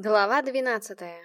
Глава двенадцатая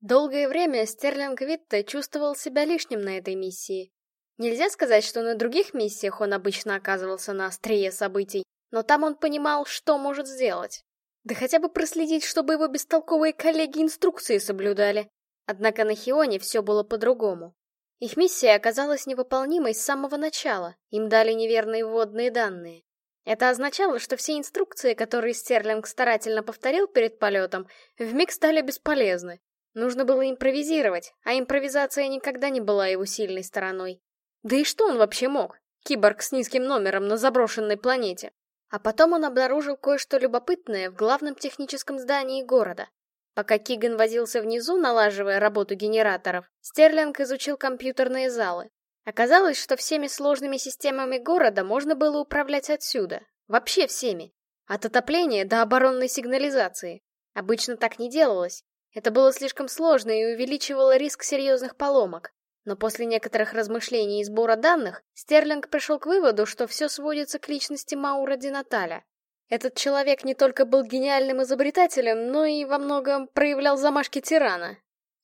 Долгое время Стерлинг Витте чувствовал себя лишним на этой миссии. Нельзя сказать, что на других миссиях он обычно оказывался на острие событий, но там он понимал, что может сделать. Да хотя бы проследить, чтобы его бестолковые коллеги инструкции соблюдали. Однако на Хионе все было по-другому. Их миссия оказалась невыполнимой с самого начала, им дали неверные вводные данные. Это означало, что все инструкции, которые Стерлинг старательно повторил перед полетом, вмиг стали бесполезны. Нужно было импровизировать, а импровизация никогда не была его сильной стороной. Да и что он вообще мог? Киборг с низким номером на заброшенной планете. А потом он обнаружил кое-что любопытное в главном техническом здании города. Пока Киган возился внизу, налаживая работу генераторов, Стерлинг изучил компьютерные залы. Оказалось, что всеми сложными системами города можно было управлять отсюда. Вообще всеми. От отопления до оборонной сигнализации. Обычно так не делалось. Это было слишком сложно и увеличивало риск серьезных поломок. Но после некоторых размышлений и сбора данных, Стерлинг пришел к выводу, что все сводится к личности Маура Динаталя. Этот человек не только был гениальным изобретателем, но и во многом проявлял замашки тирана,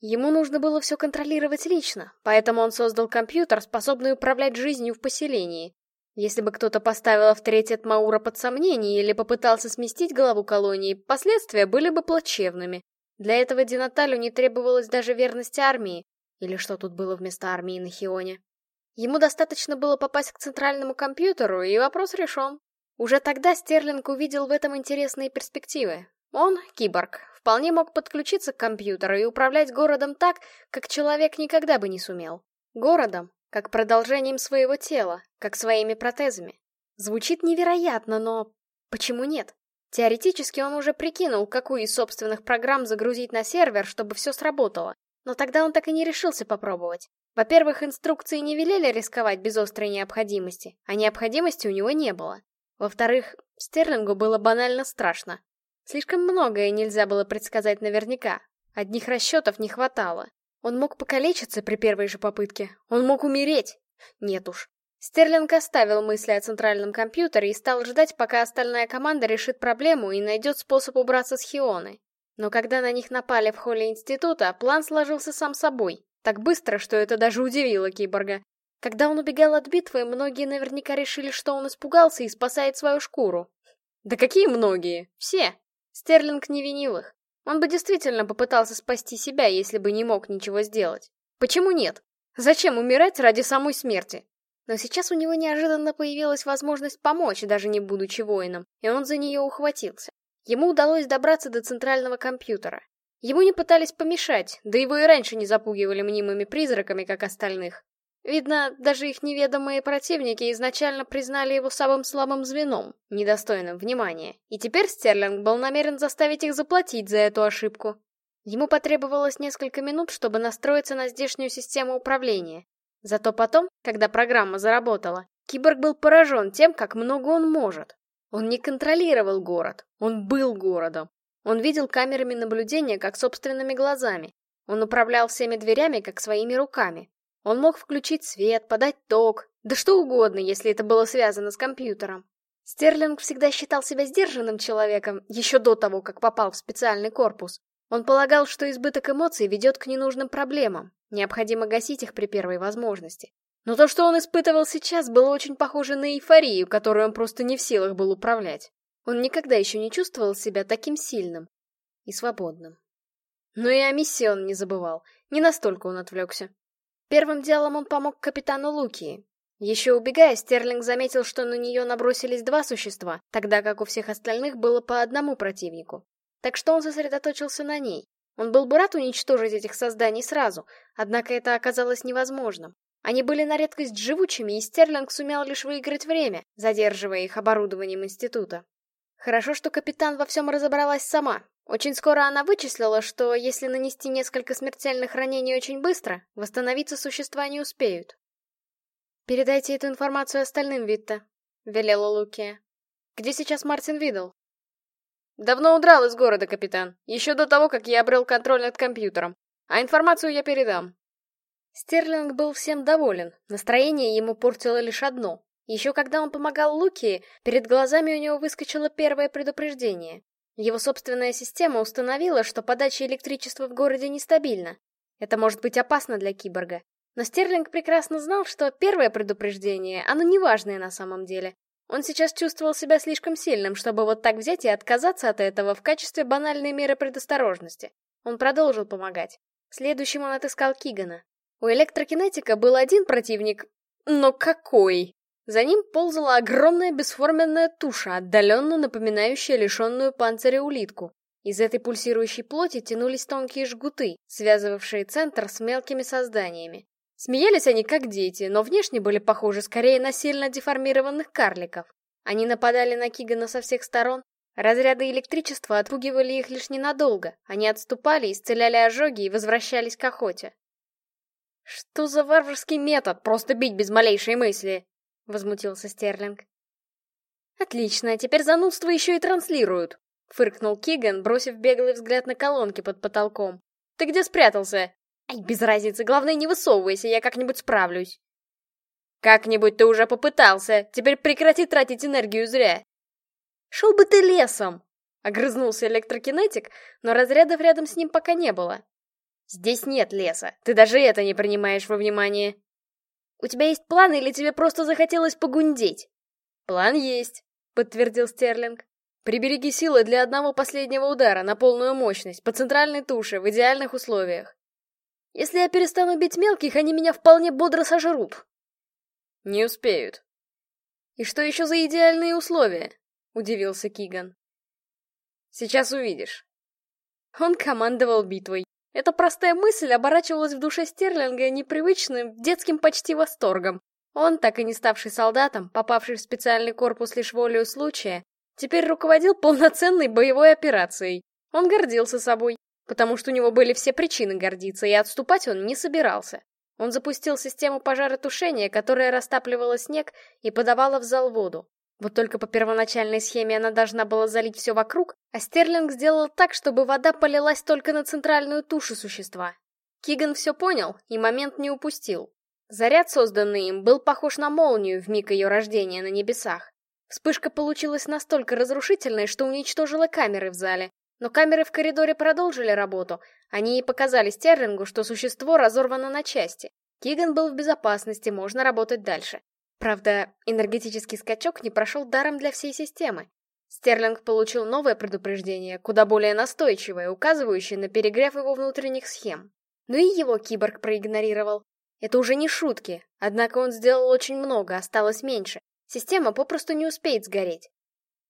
Ему нужно было все контролировать лично, поэтому он создал компьютер, способный управлять жизнью в поселении. Если бы кто-то поставил авторитет Маура под сомнение или попытался сместить главу колонии, последствия были бы плачевными. Для этого Динаталю не требовалось даже верности армии. Или что тут было вместо армии на Хионе? Ему достаточно было попасть к центральному компьютеру, и вопрос решен. Уже тогда Стерлинг увидел в этом интересные перспективы. Он, киборг, вполне мог подключиться к компьютеру и управлять городом так, как человек никогда бы не сумел. Городом, как продолжением своего тела, как своими протезами. Звучит невероятно, но почему нет? Теоретически он уже прикинул, какую из собственных программ загрузить на сервер, чтобы все сработало. Но тогда он так и не решился попробовать. Во-первых, инструкции не велели рисковать без острой необходимости, а необходимости у него не было. Во-вторых, Стерлингу было банально страшно. Слишком многое нельзя было предсказать наверняка. Одних расчетов не хватало. Он мог покалечиться при первой же попытке. Он мог умереть. Нет уж. Стерлинг оставил мысли о центральном компьютере и стал ждать, пока остальная команда решит проблему и найдет способ убраться с Хионы. Но когда на них напали в холле института, план сложился сам собой. Так быстро, что это даже удивило киборга. Когда он убегал от битвы, многие наверняка решили, что он испугался и спасает свою шкуру. Да какие многие? Все. Стерлинг не винил их. Он бы действительно попытался спасти себя, если бы не мог ничего сделать. Почему нет? Зачем умирать ради самой смерти? Но сейчас у него неожиданно появилась возможность помочь, даже не будучи воином, и он за нее ухватился. Ему удалось добраться до центрального компьютера. Ему не пытались помешать, да его и раньше не запугивали мнимыми призраками, как остальных. Видно, даже их неведомые противники изначально признали его самым слабым звеном, недостойным внимания, и теперь Стерлинг был намерен заставить их заплатить за эту ошибку. Ему потребовалось несколько минут, чтобы настроиться на здешнюю систему управления. Зато потом, когда программа заработала, Киборг был поражен тем, как много он может. Он не контролировал город, он был городом. Он видел камерами наблюдения как собственными глазами. Он управлял всеми дверями как своими руками. Он мог включить свет, подать ток, да что угодно, если это было связано с компьютером. Стерлинг всегда считал себя сдержанным человеком, еще до того, как попал в специальный корпус. Он полагал, что избыток эмоций ведет к ненужным проблемам, необходимо гасить их при первой возможности. Но то, что он испытывал сейчас, было очень похоже на эйфорию, которую он просто не в силах был управлять. Он никогда еще не чувствовал себя таким сильным и свободным. Но и о миссии он не забывал, не настолько он отвлекся. Первым делом он помог капитану Лукии. Еще убегая, Стерлинг заметил, что на нее набросились два существа, тогда как у всех остальных было по одному противнику. Так что он сосредоточился на ней. Он был бы рад уничтожить этих созданий сразу, однако это оказалось невозможным. Они были на редкость живучими, и Стерлинг сумел лишь выиграть время, задерживая их оборудованием института. Хорошо, что капитан во всем разобралась сама, очень скоро она вычислила, что если нанести несколько смертельных ранений очень быстро, восстановиться существа не успеют. «Передайте эту информацию остальным, Витта», — велела Лукия. «Где сейчас Мартин Видл?» «Давно удрал из города, капитан. Еще до того, как я обрел контроль над компьютером. А информацию я передам». Стерлинг был всем доволен. Настроение ему портило лишь одно. Еще когда он помогал Лукии, перед глазами у него выскочило первое предупреждение. Его собственная система установила, что подача электричества в городе нестабильна. Это может быть опасно для киборга. Но Стерлинг прекрасно знал, что первое предупреждение, оно неважное на самом деле. Он сейчас чувствовал себя слишком сильным, чтобы вот так взять и отказаться от этого в качестве банальной меры предосторожности. Он продолжил помогать. Следующим он отыскал Кигана. У электрокинетика был один противник, но какой? За ним ползала огромная бесформенная туша, отдаленно напоминающая лишенную панциря улитку. Из этой пульсирующей плоти тянулись тонкие жгуты, связывавшие центр с мелкими созданиями. Смеялись они как дети, но внешне были похожи скорее на сильно деформированных карликов. Они нападали на Кигана со всех сторон. Разряды электричества отпугивали их лишь ненадолго. Они отступали, исцеляли ожоги и возвращались к охоте. «Что за варварский метод? Просто бить без малейшей мысли!» — возмутился Стерлинг. «Отлично, теперь занудство еще и транслируют!» — фыркнул Киган, бросив беглый взгляд на колонки под потолком. «Ты где спрятался?» Ай, без разницы, главное не высовывайся, я как-нибудь справлюсь. Как-нибудь ты уже попытался, теперь прекрати тратить энергию зря. Шел бы ты лесом! Огрызнулся электрокинетик, но разрядов рядом с ним пока не было. Здесь нет леса, ты даже это не принимаешь во внимание. У тебя есть план или тебе просто захотелось погундеть? План есть, подтвердил Стерлинг. Прибереги силы для одного последнего удара на полную мощность, по центральной туше, в идеальных условиях. Если я перестану бить мелких, они меня вполне бодро сожрут. Не успеют. И что еще за идеальные условия? Удивился Киган. Сейчас увидишь. Он командовал битвой. Эта простая мысль оборачивалась в душе Стерлинга непривычным, детским почти восторгом. Он, так и не ставший солдатом, попавший в специальный корпус лишь волею случая, теперь руководил полноценной боевой операцией. Он гордился собой, потому что у него были все причины гордиться, и отступать он не собирался. Он запустил систему пожаротушения, которая растапливала снег и подавала в зал воду. Вот только по первоначальной схеме она должна была залить все вокруг, а Стерлинг сделал так, чтобы вода полилась только на центральную тушу существа. Киган все понял и момент не упустил. Заряд, созданный им, был похож на молнию в миг ее рождения на небесах. Вспышка получилась настолько разрушительной, что уничтожила камеры в зале, но камеры в коридоре продолжили работу. Они и показали Стерлингу, что существо разорвано на части. Киган был в безопасности, можно работать дальше. Правда, энергетический скачок не прошел даром для всей системы. Стерлинг получил новое предупреждение, куда более настойчивое, указывающее на перегрев его внутренних схем. Но и его киборг проигнорировал. Это уже не шутки, однако он сделал очень много, осталось меньше. Система попросту не успеет сгореть.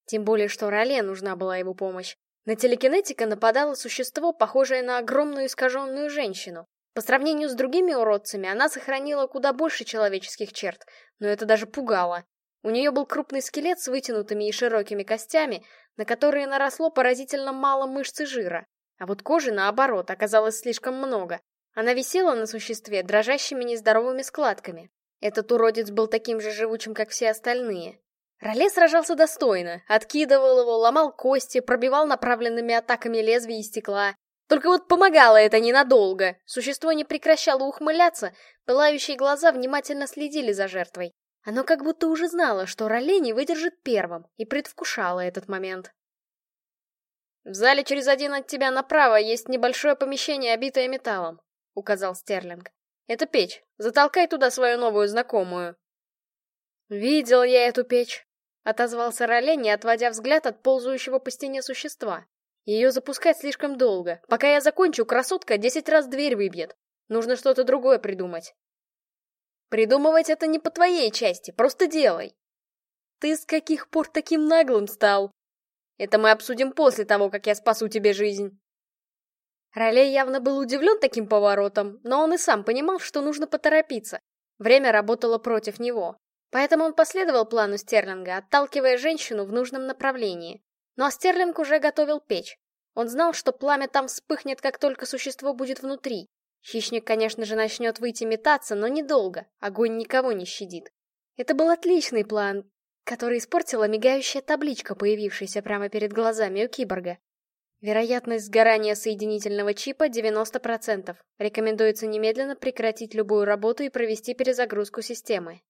Тем более, что Роле нужна была его помощь. На телекинетика нападало существо, похожее на огромную искаженную женщину. По сравнению с другими уродцами, она сохранила куда больше человеческих черт, но это даже пугало. У нее был крупный скелет с вытянутыми и широкими костями, на которые наросло поразительно мало мышц и жира. А вот кожи, наоборот, оказалось слишком много. Она висела на существе дрожащими нездоровыми складками. Этот уродец был таким же живучим, как все остальные. Роле сражался достойно, откидывал его, ломал кости, пробивал направленными атаками лезвия и стекла. Только вот помогало это ненадолго. Существо не прекращало ухмыляться, пылающие глаза внимательно следили за жертвой. Оно как будто уже знало, что Роле не выдержит первым, и предвкушало этот момент. «В зале через один от тебя направо есть небольшое помещение, обитое металлом», — указал Стерлинг. «Это печь. Затолкай туда свою новую знакомую». «Видел я эту печь», — отозвался Роле, не отводя взгляд от ползающего по стене существа. «Ее запускать слишком долго. Пока я закончу, красотка десять раз дверь выбьет. Нужно что-то другое придумать». «Придумывать это не по твоей части, просто делай». «Ты с каких пор таким наглым стал?» «Это мы обсудим после того, как я спасу тебе жизнь». Ролей явно был удивлен таким поворотом, но он и сам понимал, что нужно поторопиться. Время работало против него. Поэтому он последовал плану Стерлинга, отталкивая женщину в нужном направлении. Но Стерлинг уже готовил печь. Он знал, что пламя там вспыхнет, как только существо будет внутри. Хищник, конечно же, начнет выйти метаться, но недолго. Огонь никого не щадит. Это был отличный план, который испортила мигающая табличка, появившаяся прямо перед глазами у киборга. Вероятность сгорания соединительного чипа 90%. Рекомендуется немедленно прекратить любую работу и провести перезагрузку системы.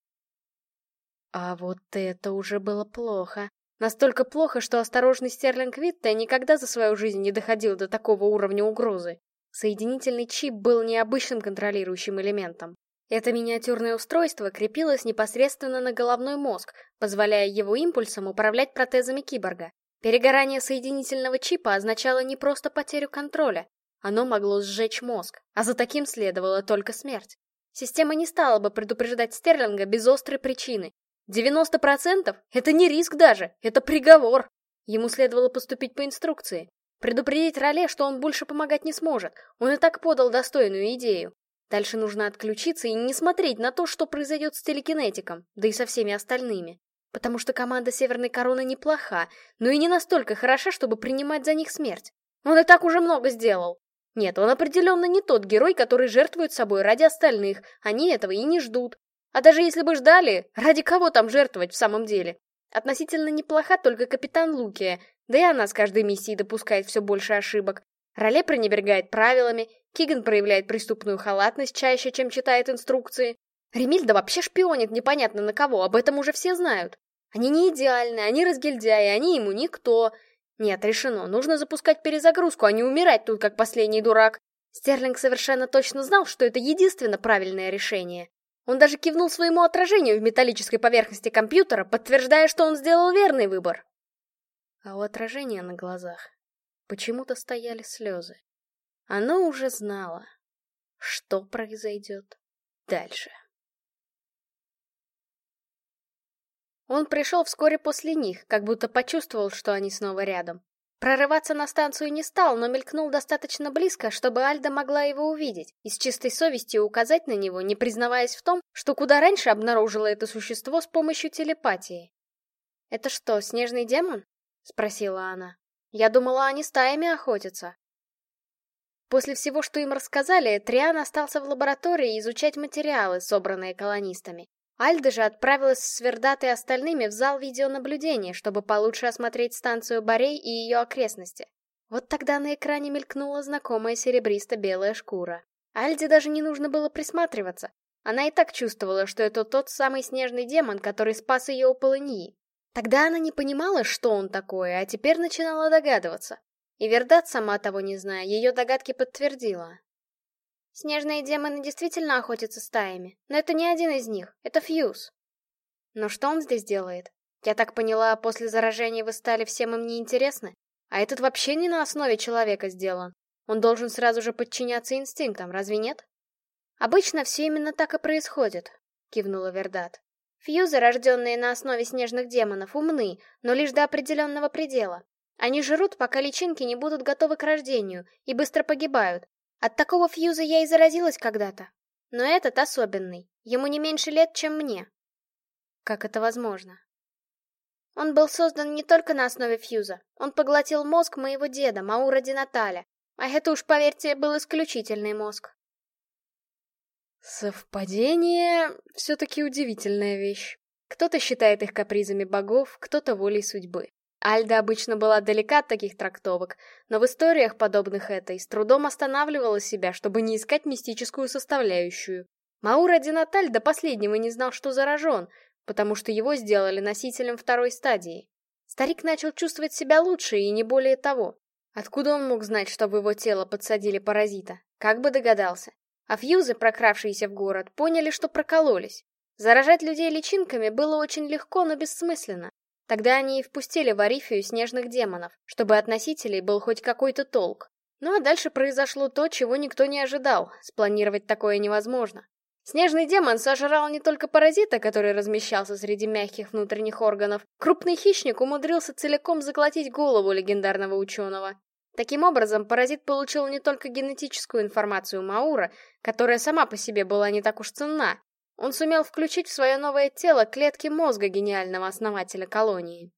А вот это уже было плохо. Настолько плохо, что осторожный Стерлинг Витте никогда за свою жизнь не доходил до такого уровня угрозы. Соединительный чип был необычным контролирующим элементом. Это миниатюрное устройство крепилось непосредственно на головной мозг, позволяя его импульсам управлять протезами киборга. Перегорание соединительного чипа означало не просто потерю контроля, оно могло сжечь мозг, а за таким следовала только смерть. Система не стала бы предупреждать Стерлинга без острой причины, 90% — это не риск даже, это приговор. Ему следовало поступить по инструкции. Предупредить Роле, что он больше помогать не сможет. Он и так подал достойную идею. Дальше нужно отключиться и не смотреть на то, что произойдет с телекинетиком, да и со всеми остальными. Потому что команда Северной Короны неплоха, но и не настолько хороша, чтобы принимать за них смерть. Он и так уже много сделал. Нет, он определенно не тот герой, который жертвует собой ради остальных. Они этого и не ждут. А даже если бы ждали, ради кого там жертвовать в самом деле? Относительно неплоха только капитан Лукия, да и она с каждой миссией допускает все больше ошибок. Роле пренебрегает правилами, Киган проявляет преступную халатность чаще, чем читает инструкции. Ремильда вообще шпионит непонятно на кого, об этом уже все знают. Они не идеальны, они разгильдяи, они ему никто. Нет, решено, нужно запускать перезагрузку, а не умирать тут как последний дурак. Стерлинг совершенно точно знал, что это единственно правильное решение. Он даже кивнул своему отражению в металлической поверхности компьютера, подтверждая, что он сделал верный выбор. А у отражения на глазах почему-то стояли слезы. Оно уже знало, что произойдет дальше. Он пришел вскоре после них, как будто почувствовал, что они снова рядом. Прорываться на станцию не стал, но мелькнул достаточно близко, чтобы Альда могла его увидеть и с чистой совестью указать на него, не признаваясь в том, что куда раньше обнаружила это существо с помощью телепатии. «Это что, снежный демон?» — спросила она. «Я думала, они стаями охотятся». После всего, что им рассказали, Триан остался в лаборатории изучать материалы, собранные колонистами. Альда же отправилась с Вердатой и остальными в зал видеонаблюдения, чтобы получше осмотреть станцию Борей и ее окрестности. Вот тогда на экране мелькнула знакомая серебристо-белая шкура. Альде даже не нужно было присматриваться. Она и так чувствовала, что это тот самый снежный демон, который спас ее у полыньи. Тогда она не понимала, что он такое, а теперь начинала догадываться. И Вердат, сама того не зная, ее догадки подтвердила. Снежные демоны действительно охотятся стаями, но это не один из них, это Фьюз. Но что он здесь делает? Я так поняла, после заражения вы стали всем им неинтересны? А этот вообще не на основе человека сделан. Он должен сразу же подчиняться инстинктам, разве нет? Обычно все именно так и происходит, кивнула Вердат. Фьюзы, рожденные на основе снежных демонов, умны, но лишь до определенного предела. Они жрут, пока личинки не будут готовы к рождению, и быстро погибают, от такого фьюза я и заразилась когда-то. Но этот особенный. Ему не меньше лет, чем мне. Как это возможно? Он был создан не только на основе фьюза. Он поглотил мозг моего деда, Маура Динаталя. А это уж, поверьте, был исключительный мозг. Совпадение — все-таки удивительная вещь. Кто-то считает их капризами богов, кто-то волей судьбы. Альда обычно была далека от таких трактовок, но в историях, подобных этой, с трудом останавливала себя, чтобы не искать мистическую составляющую. Маура Динаталь до последнего не знал, что заражен, потому что его сделали носителем второй стадии. Старик начал чувствовать себя лучше и не более того. Откуда он мог знать, что в его тело подсадили паразита? Как бы догадался. А фьюзы, прокравшиеся в город, поняли, что прокололись. Заражать людей личинками было очень легко, но бессмысленно. Тогда они и впустили в Арифию снежных демонов, чтобы от носителей был хоть какой-то толк. Ну а дальше произошло то, чего никто не ожидал, спланировать такое невозможно. Снежный демон сожрал не только паразита, который размещался среди мягких внутренних органов, крупный хищник умудрился целиком заглотить голову легендарного ученого. Таким образом, паразит получил не только генетическую информацию Маура, которая сама по себе была не так уж ценна, он сумел включить в свое новое тело клетки мозга гениального основателя колонии.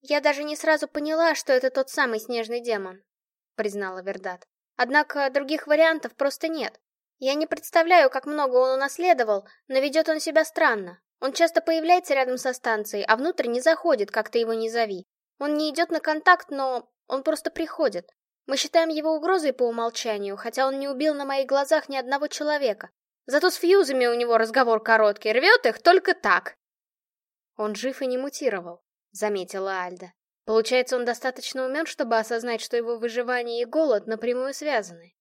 «Я даже не сразу поняла, что это тот самый снежный демон», — признала Вердат. «Однако других вариантов просто нет. Я не представляю, как много он унаследовал, но ведет он себя странно. Он часто появляется рядом со станцией, а внутрь не заходит, как ты его не зови. Он не идет на контакт, но он просто приходит. Мы считаем его угрозой по умолчанию, хотя он не убил на моих глазах ни одного человека. Зато с фьюзами у него разговор короткий, рвет их только так. Он жив и не мутировал, — заметила Альда. Получается, он достаточно умен, чтобы осознать, что его выживание и голод напрямую связаны.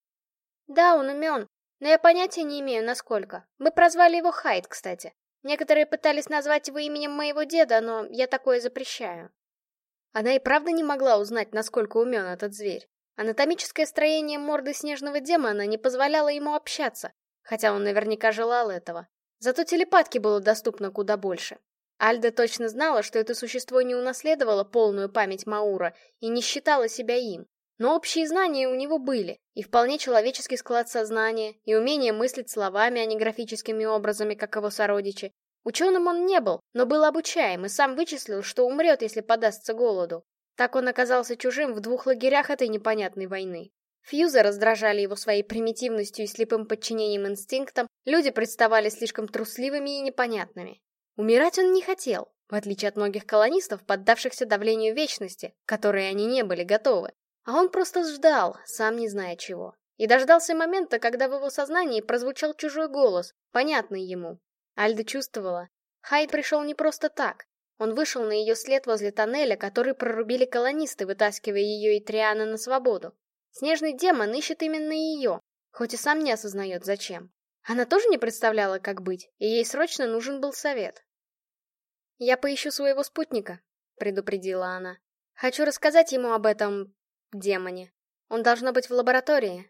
Да, он умен, но я понятия не имею, насколько. Мы прозвали его Хайд, кстати. Некоторые пытались назвать его именем моего деда, но я такое запрещаю. Она и правда не могла узнать, насколько умен этот зверь. Анатомическое строение морды снежного демона не позволяло ему общаться, хотя он наверняка желал этого. Зато телепатки было доступно куда больше. Альда точно знала, что это существо не унаследовало полную память Маура и не считало себя им. Но общие знания у него были, и вполне человеческий склад сознания, и умение мыслить словами, а не графическими образами, как его сородичи. Ученым он не был, но был обучаем и сам вычислил, что умрет, если подастся голоду. Так он оказался чужим в двух лагерях этой непонятной войны. Фьюзы раздражали его своей примитивностью и слепым подчинением инстинктам, люди представали слишком трусливыми и непонятными. Умирать он не хотел, в отличие от многих колонистов, поддавшихся давлению вечности, которой они не были готовы. А он просто ждал, сам не зная чего. И дождался момента, когда в его сознании прозвучал чужой голос, понятный ему. Альда чувствовала. Хайд пришел не просто так. Он вышел на ее след возле тоннеля, который прорубили колонисты, вытаскивая ее и Триана на свободу. Снежный демон ищет именно ее, хоть и сам не осознает зачем. Она тоже не представляла, как быть, и ей срочно нужен был совет. «Я поищу своего спутника», — предупредила она. «Хочу рассказать ему об этом... демоне. Он должно быть в лаборатории».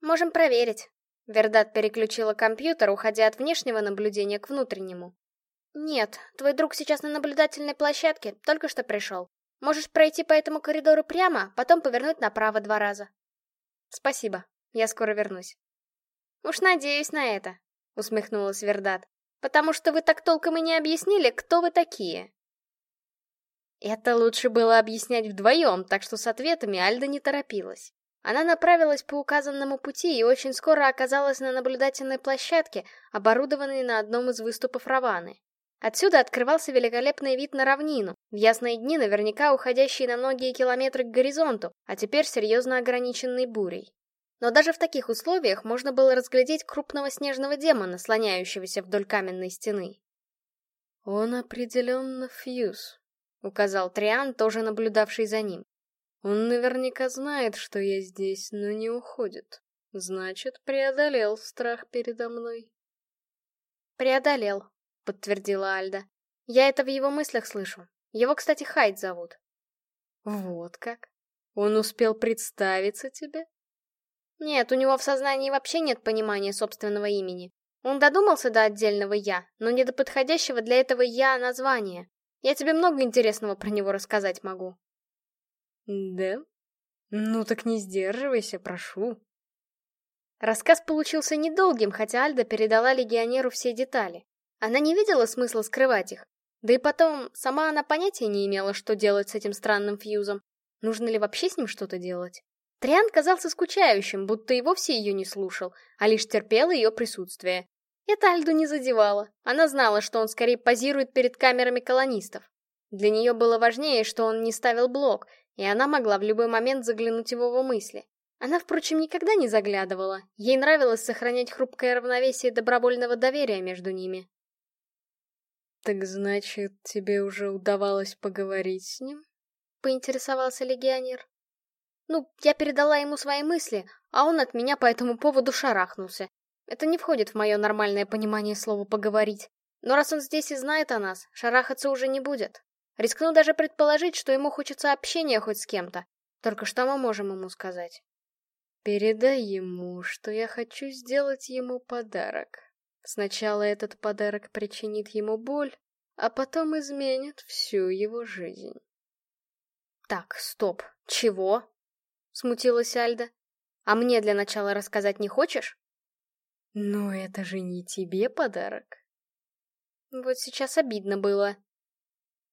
«Можем проверить». Вердат переключила компьютер, уходя от внешнего наблюдения к внутреннему. «Нет, твой друг сейчас на наблюдательной площадке, только что пришел. Можешь пройти по этому коридору прямо, потом повернуть направо два раза». «Спасибо, я скоро вернусь». «Уж надеюсь на это», — усмехнулась Вердат. Потому что вы так толком и не объяснили, кто вы такие. Это лучше было объяснять вдвоем, так что с ответами Альда не торопилась. Она направилась по указанному пути и очень скоро оказалась на наблюдательной площадке, оборудованной на одном из выступов Раваны. Отсюда открывался великолепный вид на равнину, в ясные дни наверняка уходящие на многие километры к горизонту, а теперь серьезно ограниченный бурей. Но даже в таких условиях можно было разглядеть крупного снежного демона, слоняющегося вдоль каменной стены. «Он определенно фьюз», — указал Триан, тоже наблюдавший за ним. «Он наверняка знает, что я здесь, но не уходит. Значит, преодолел страх передо мной». «Преодолел», — подтвердила Альда. «Я это в его мыслях слышу. Его, кстати, Хайд зовут». «Вот как? Он успел представиться тебе?» Нет, у него в сознании вообще нет понимания собственного имени. Он додумался до отдельного «я», но не до подходящего для этого «я» названия. Я тебе много интересного про него рассказать могу. Да? Ну так не сдерживайся, прошу. Рассказ получился недолгим, хотя Альда передала легионеру все детали. Она не видела смысла скрывать их. Да и потом, сама она понятия не имела, что делать с этим странным фьюзом. Нужно ли вообще с ним что-то делать? Триан казался скучающим, будто и вовсе ее не слушал, а лишь терпел ее присутствие. Это Альду не задевало. Она знала, что он скорее позирует перед камерами колонистов. Для нее было важнее, что он не ставил блок, и она могла в любой момент заглянуть в его мысли. Она, впрочем, никогда не заглядывала. Ей нравилось сохранять хрупкое равновесие добровольного доверия между ними. «Так значит, тебе уже удавалось поговорить с ним?» — поинтересовался легионер. Ну, я передала ему свои мысли, а он от меня по этому поводу шарахнулся. Это не входит в мое нормальное понимание слова «поговорить». Но раз он здесь и знает о нас, шарахаться уже не будет. Рискну даже предположить, что ему хочется общения хоть с кем-то. Только что мы можем ему сказать? Передай ему, что я хочу сделать ему подарок. Сначала этот подарок причинит ему боль, а потом изменит всю его жизнь. Так, стоп. Чего? смутилась Альда. А мне для начала рассказать не хочешь? Но это же не тебе подарок. Вот сейчас обидно было.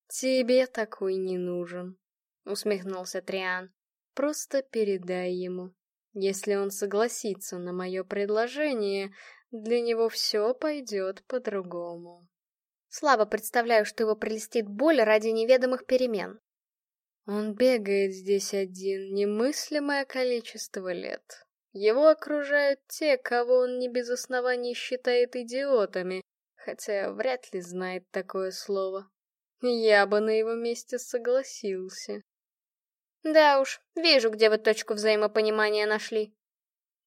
Тебе такой не нужен, усмехнулся Триан. Просто передай ему. Если он согласится на мое предложение, для него все пойдет по-другому. Слабо представляю, что его прелестит боль ради неведомых перемен. Он бегает здесь один немыслимое количество лет. Его окружают те, кого он не без оснований считает идиотами, хотя вряд ли знает такое слово. Я бы на его месте согласился. Да уж, вижу, где вы точку взаимопонимания нашли.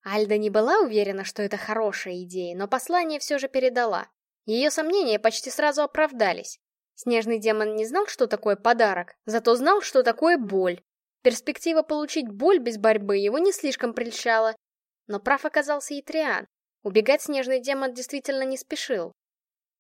Альда не была уверена, что это хорошая идея, но послание все же передала. Ее сомнения почти сразу оправдались. Снежный демон не знал, что такое подарок, зато знал, что такое боль. Перспектива получить боль без борьбы его не слишком прельщала. Но прав оказался и Триан. Убегать снежный демон действительно не спешил.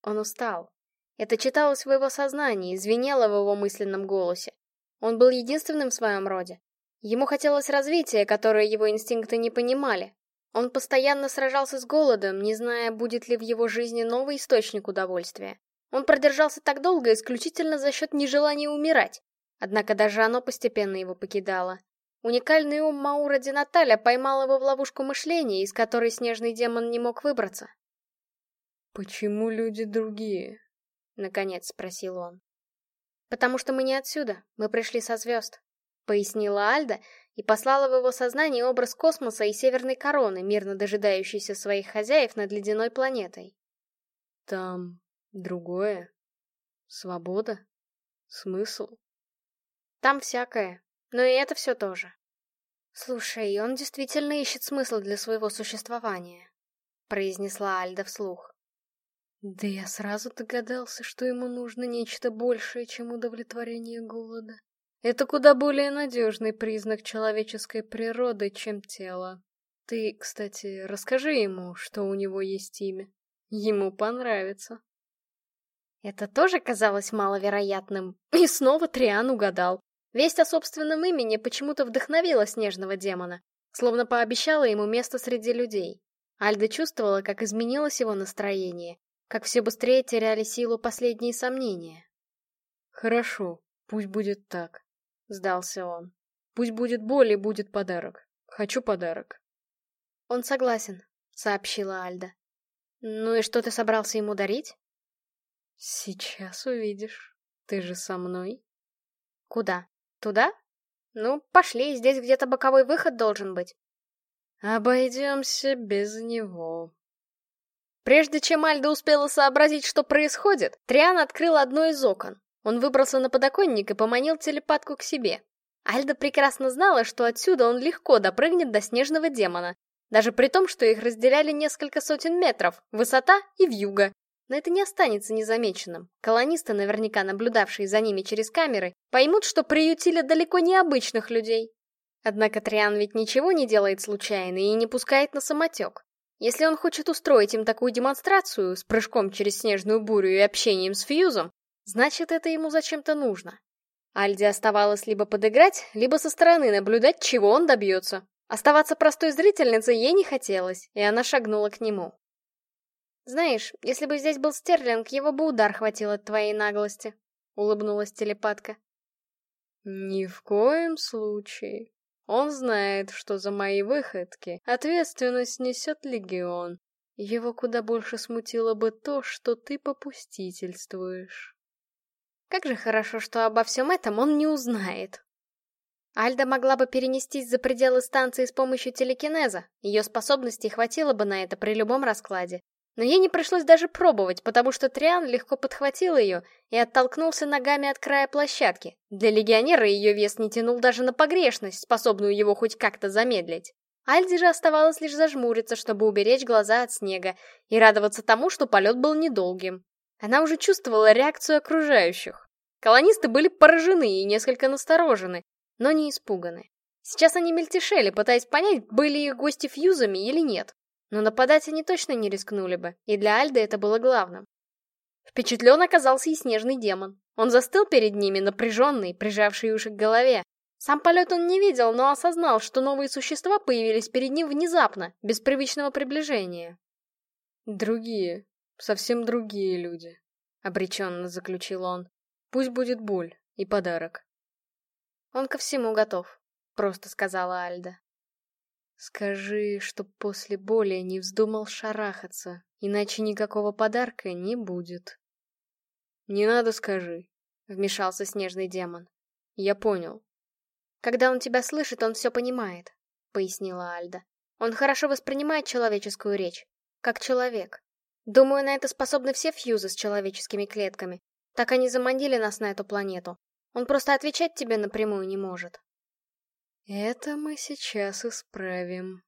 Он устал. Это читалось в его сознании, звенело в его мысленном голосе. Он был единственным в своем роде. Ему хотелось развития, которое его инстинкты не понимали. Он постоянно сражался с голодом, не зная, будет ли в его жизни новый источник удовольствия. Он продержался так долго исключительно за счет нежелания умирать. Однако даже оно постепенно его покидало. Уникальный ум Маура Динаталя поймал его в ловушку мышления, из которой снежный демон не мог выбраться. «Почему люди другие?» — наконец спросил он. «Потому что мы не отсюда, мы пришли со звезд», — пояснила Альда и послала в его сознание образ космоса и северной короны, мирно дожидающейся своих хозяев над ледяной планетой. «Там другое? Свобода? Смысл?» «Там всякое, но и это все тоже». «Слушай, он действительно ищет смысл для своего существования», — произнесла Альда вслух. Да я сразу догадался, что ему нужно нечто большее, чем удовлетворение голода. Это куда более надежный признак человеческой природы, чем тело. Ты, кстати, расскажи ему, что у него есть имя. Ему понравится. Это тоже казалось маловероятным. И снова Триан угадал. Весть о собственном имени почему-то вдохновила снежного демона, словно пообещала ему место среди людей. Альда чувствовала, как изменилось его настроение, как все быстрее теряли силу последние сомнения. «Хорошо, пусть будет так», — сдался он. «Пусть будет боль и будет подарок. Хочу подарок». «Он согласен», — сообщила Альда. «Ну и что ты собрался ему дарить?» «Сейчас увидишь. Ты же со мной». «Куда? Туда? Ну, пошли, здесь где-то боковой выход должен быть». «Обойдемся без него», Прежде чем Альда успела сообразить, что происходит, Триан открыл одно из окон. Он выбрался на подоконник и поманил телепатку к себе. Альда прекрасно знала, что отсюда он легко допрыгнет до снежного демона, даже при том, что их разделяли несколько сотен метров, высота и вьюга. Но это не останется незамеченным. Колонисты, наверняка наблюдавшие за ними через камеры, поймут, что приютили далеко не обычных людей. Однако Триан ведь ничего не делает случайно и не пускает на самотек. Если он хочет устроить им такую демонстрацию с прыжком через снежную бурю и общением с Фьюзом, значит, это ему зачем-то нужно. Альде оставалось либо подыграть, либо со стороны наблюдать, чего он добьется. Оставаться простой зрительницей ей не хотелось, и она шагнула к нему. «Знаешь, если бы здесь был Стерлинг, его бы удар хватил от твоей наглости», — улыбнулась телепатка. «Ни в коем случае», он знает, что за мои выходки ответственность несет Легион. Его куда больше смутило бы то, что ты попустительствуешь. Как же хорошо, что обо всем этом он не узнает. Альда могла бы перенестись за пределы станции с помощью телекинеза, ее способностей хватило бы на это при любом раскладе. Но ей не пришлось даже пробовать, потому что Триан легко подхватил ее и оттолкнулся ногами от края площадки. Для легионера ее вес не тянул даже на погрешность, способную его хоть как-то замедлить. Альде же оставалось лишь зажмуриться, чтобы уберечь глаза от снега, и радоваться тому, что полет был недолгим. Она уже чувствовала реакцию окружающих. Колонисты были поражены и несколько насторожены, но не испуганы. Сейчас они мельтешели, пытаясь понять, были их гости фьюзами или нет. Но нападать они точно не рискнули бы, и для Альды это было главным. Впечатлен оказался и снежный демон. Он застыл перед ними, напряженный, прижавший уши к голове. Сам полет он не видел, но осознал, что новые существа появились перед ним внезапно, без привычного приближения. «Другие, совсем другие люди», — обреченно заключил он. «Пусть будет боль и подарок». «Он ко всему готов», — просто сказала Альда. Скажи, чтоб после боли не вздумал шарахаться, иначе никакого подарка не будет. Не надо скажи, вмешался снежный демон. Я понял. Когда он тебя слышит, он все понимает, пояснила Альда. Он хорошо воспринимает человеческую речь, как человек. Думаю, на это способны все фьюзы с человеческими клетками. Так они заманили нас на эту планету. Он просто отвечать тебе напрямую не может. Это мы сейчас исправим.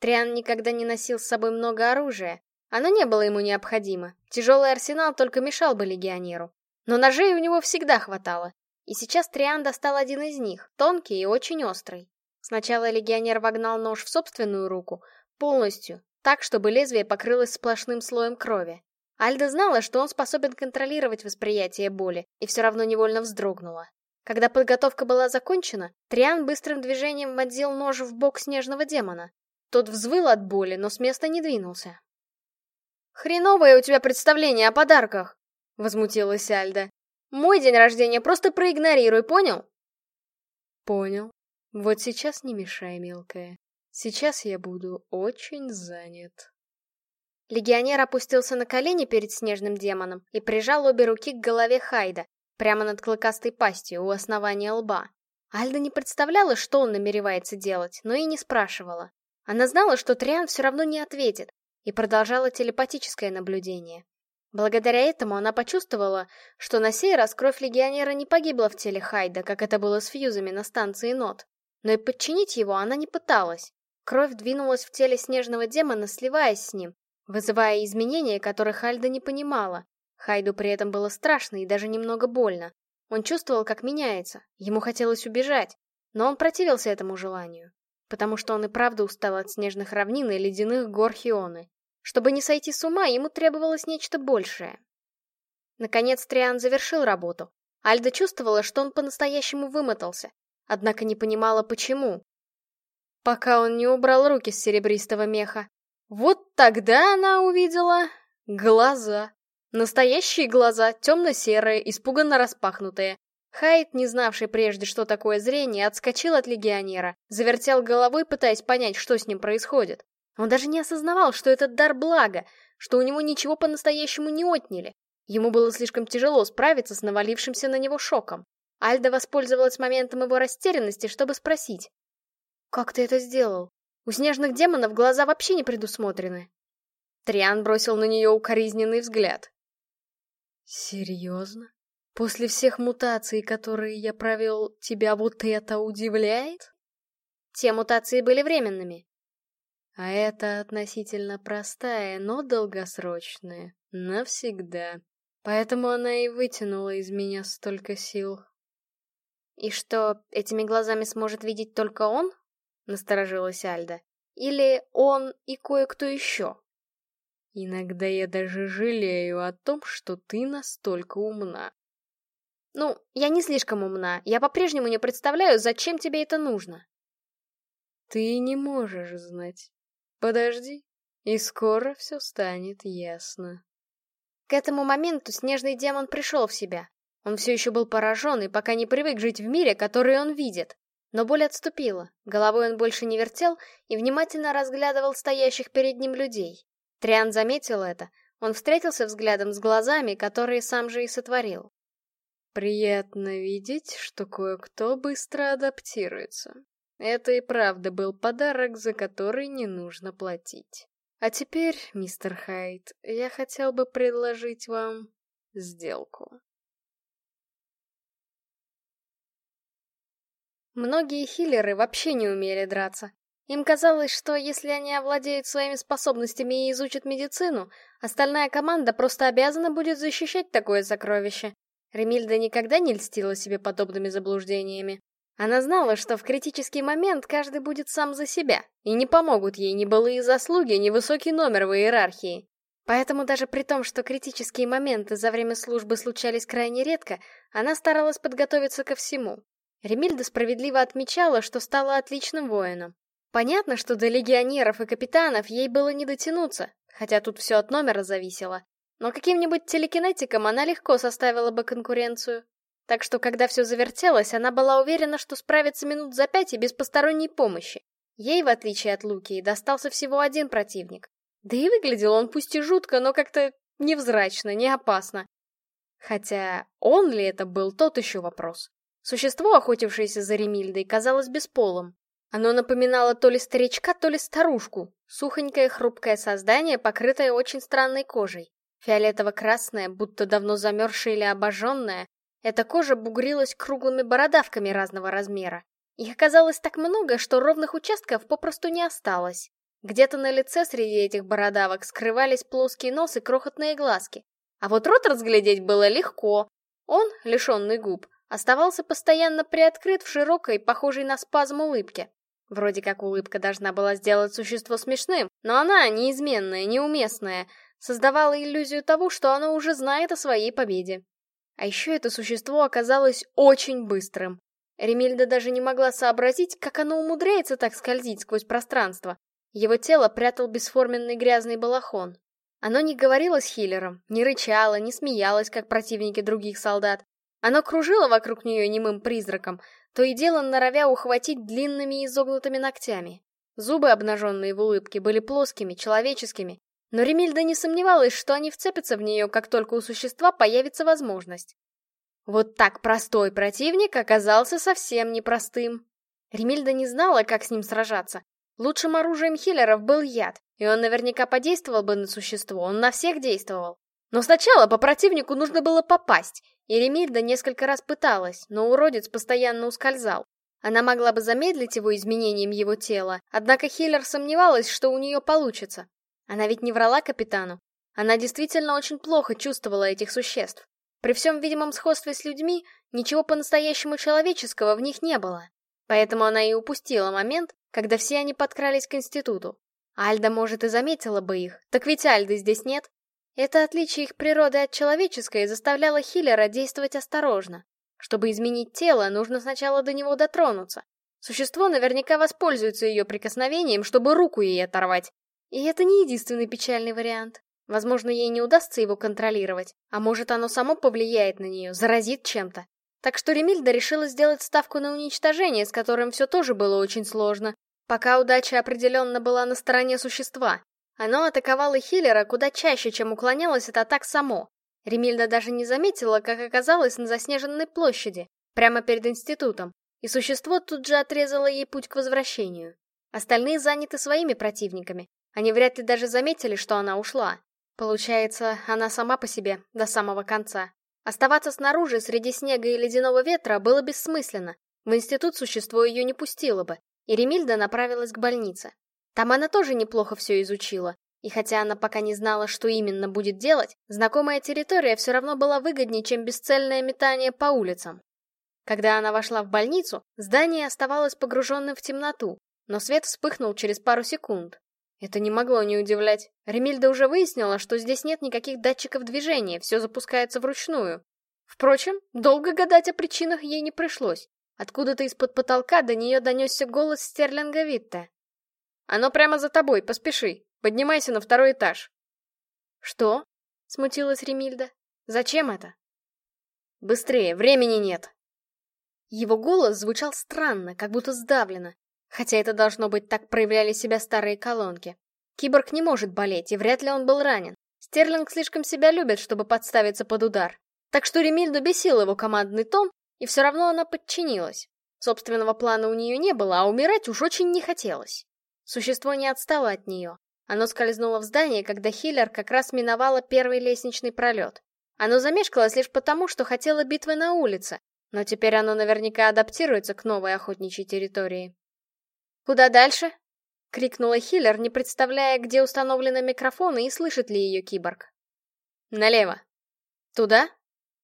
Триан никогда не носил с собой много оружия. Оно не было ему необходимо. Тяжелый арсенал только мешал бы легионеру. Но ножей у него всегда хватало. И сейчас Триан достал один из них, тонкий и очень острый. Сначала легионер вогнал нож в собственную руку, полностью, так, чтобы лезвие покрылось сплошным слоем крови. Альда знала, что он способен контролировать восприятие боли, и все равно невольно вздрогнула. Когда подготовка была закончена, Триан быстрым движением вонзил нож в бок снежного демона. Тот взвыл от боли, но с места не двинулся. «Хреновое у тебя представление о подарках!» — возмутилась Альда. «Мой день рождения просто проигнорируй, понял?» «Понял. Вот сейчас не мешай, мелкая. Сейчас я буду очень занят». Легионер опустился на колени перед снежным демоном и прижал обе руки к голове Хайда, прямо над клыкастой пастью у основания лба. Альда не представляла, что он намеревается делать, но и не спрашивала. Она знала, что Триан все равно не ответит, и продолжала телепатическое наблюдение. Благодаря этому она почувствовала, что на сей раз кровь легионера не погибла в теле Хайда, как это было с фьюзами на станции Нот. Но и подчинить его она не пыталась. Кровь двинулась в теле снежного демона, сливаясь с ним, вызывая изменения, которых Альда не понимала. Хайду при этом было страшно и даже немного больно. Он чувствовал, как меняется, ему хотелось убежать, но он противился этому желанию, потому что он и правда устал от снежных равнин и ледяных гор Хионы. Чтобы не сойти с ума, ему требовалось нечто большее. Наконец Триан завершил работу. Альда чувствовала, что он по-настоящему вымотался, однако не понимала, почему. Пока он не убрал руки с серебристого меха. Вот тогда она увидела глаза. Настоящие глаза, темно-серые, испуганно распахнутые. Хайд, не знавший прежде, что такое зрение, отскочил от легионера, завертел головой, пытаясь понять, что с ним происходит. Он даже не осознавал, что этот дар блага, что у него ничего по-настоящему не отняли. Ему было слишком тяжело справиться с навалившимся на него шоком. Альда воспользовалась моментом его растерянности, чтобы спросить. «Как ты это сделал? У снежных демонов глаза вообще не предусмотрены». Триан бросил на нее укоризненный взгляд. «Серьезно? После всех мутаций, которые я провел, тебя вот это удивляет?» Те мутации были временными. А это относительно простая, но долгосрочная. Навсегда. Поэтому она и вытянула из меня столько сил. «И что, этими глазами сможет видеть только он?» — насторожилась Альда. «Или он и кое-кто еще?» Иногда я даже жалею о том, что ты настолько умна. Ну, я не слишком умна. Я по-прежнему не представляю, зачем тебе это нужно. Ты не можешь знать. Подожди, и скоро все станет ясно. К этому моменту снежный демон пришел в себя. Он все еще был поражен и пока не привык жить в мире, который он видит. Но боль отступила, головой он больше не вертел и внимательно разглядывал стоящих перед ним людей. Триан заметил это. Он встретился взглядом с глазами, которые сам же и сотворил. Приятно видеть, что кое-кто быстро адаптируется. Это и правда был подарок, за который не нужно платить. А теперь, мистер Хайт, я хотел бы предложить вам сделку. Многие хиллеры вообще не умели драться. Им казалось, что если они овладеют своими способностями и изучат медицину, остальная команда просто обязана будет защищать такое сокровище. Ремильда никогда не льстила себе подобными заблуждениями. Она знала, что в критический момент каждый будет сам за себя, и не помогут ей ни былые заслуги, ни высокий номер в иерархии. Поэтому даже при том, что критические моменты за время службы случались крайне редко, она старалась подготовиться ко всему. Ремильда справедливо отмечала, что стала отличным воином. Понятно, что до легионеров и капитанов ей было не дотянуться, хотя тут все от номера зависело. Но каким-нибудь телекинетиком она легко составила бы конкуренцию. Так что, когда все завертелось, она была уверена, что справится минут за пять и без посторонней помощи. Ей, в отличие от Луки, достался всего один противник. Да и выглядел он пусть и жутко, но как-то невзрачно, не опасно. Хотя он ли это был, тот еще вопрос. Существо, охотившееся за Ремильдой, казалось бесполым. Оно напоминало то ли старичка, то ли старушку. Сухонькое хрупкое создание, покрытое очень странной кожей. Фиолетово-красная, будто давно замерзшая или обожженная, эта кожа бугрилась круглыми бородавками разного размера. Их оказалось так много, что ровных участков попросту не осталось. Где-то на лице среди этих бородавок скрывались плоский нос и крохотные глазки. А вот рот разглядеть было легко. Он, лишенный губ, оставался постоянно приоткрыт в широкой, похожей на спазм улыбке. Вроде как улыбка должна была сделать существо смешным, но она, неизменная, неуместная, создавала иллюзию того, что оно уже знает о своей победе. А еще это существо оказалось очень быстрым. Ремильда даже не могла сообразить, как оно умудряется так скользить сквозь пространство. Его тело прятал бесформенный грязный балахон. Оно не говорило с Хиллером, не рычало, не смеялось, как противники других солдат. Оно кружило вокруг нее немым призраком, то и дело норовя ухватить длинными изогнутыми ногтями. Зубы, обнаженные в улыбке, были плоскими, человеческими, но Ремильда не сомневалась, что они вцепятся в нее, как только у существа появится возможность. Вот так простой противник оказался совсем непростым. Ремильда не знала, как с ним сражаться. Лучшим оружием хиллеров был яд, и он наверняка подействовал бы на существо, он на всех действовал. Но сначала по противнику нужно было попасть, и Ремильда несколько раз пыталась, но уродец постоянно ускользал. Она могла бы замедлить его изменением его тела, однако Хиллер сомневалась, что у нее получится. Она ведь не врала капитану. Она действительно очень плохо чувствовала этих существ. При всем видимом сходстве с людьми, ничего по-настоящему человеческого в них не было. Поэтому она и упустила момент, когда все они подкрались к институту. Альда, может, и заметила бы их, так ведь Альды здесь нет. Это отличие их природы от человеческой заставляло Хиллера действовать осторожно. Чтобы изменить тело, нужно сначала до него дотронуться. Существо наверняка воспользуется ее прикосновением, чтобы руку ей оторвать, и это не единственный печальный вариант. Возможно, ей не удастся его контролировать, а может, оно само повлияет на нее, заразит чем-то. Так что Ремильда решила сделать ставку на уничтожение, с которым все тоже было очень сложно. Пока удача определенно была на стороне существа. Оно атаковало Хиллера куда чаще, чем уклонялось от атак само. Ремильда даже не заметила, как оказалась на заснеженной площади, прямо перед институтом, и существо тут же отрезало ей путь к возвращению. Остальные заняты своими противниками, они вряд ли даже заметили, что она ушла. Получается, она сама по себе, до самого конца. Оставаться снаружи, среди снега и ледяного ветра, было бессмысленно. В институт существо ее не пустило бы, и Ремильда направилась к больнице. Там она тоже неплохо все изучила, и хотя она пока не знала, что именно будет делать, знакомая территория все равно была выгоднее, чем бесцельное метание по улицам. Когда она вошла в больницу, здание оставалось погруженным в темноту, но свет вспыхнул через пару секунд. Это не могло не удивлять. Ремильда уже выяснила, что здесь нет никаких датчиков движения, все запускается вручную. Впрочем, долго гадать о причинах ей не пришлось. Откуда-то из-под потолка до нее донесся голос Стерлинга Витте. «Оно прямо за тобой, поспеши. Поднимайся на второй этаж». «Что?» — смутилась Ремильда. «Зачем это?» «Быстрее, времени нет». Его голос звучал странно, как будто сдавленно, Хотя это должно быть так проявляли себя старые колонки. Киборг не может болеть, и вряд ли он был ранен. Стерлинг слишком себя любит, чтобы подставиться под удар. Так что Ремильду бесил его командный тон, и все равно она подчинилась. Собственного плана у нее не было, а умирать уж очень не хотелось. Существо не отстало от нее. Оно скользнуло в здание, когда Хиллер как раз миновала первый лестничный пролет. Оно замешкалось лишь потому, что хотело битвы на улице, но теперь оно наверняка адаптируется к новой охотничьей территории. «Куда дальше?» — крикнула Хиллер, не представляя, где установлены микрофоны и слышит ли ее киборг. «Налево». «Туда?»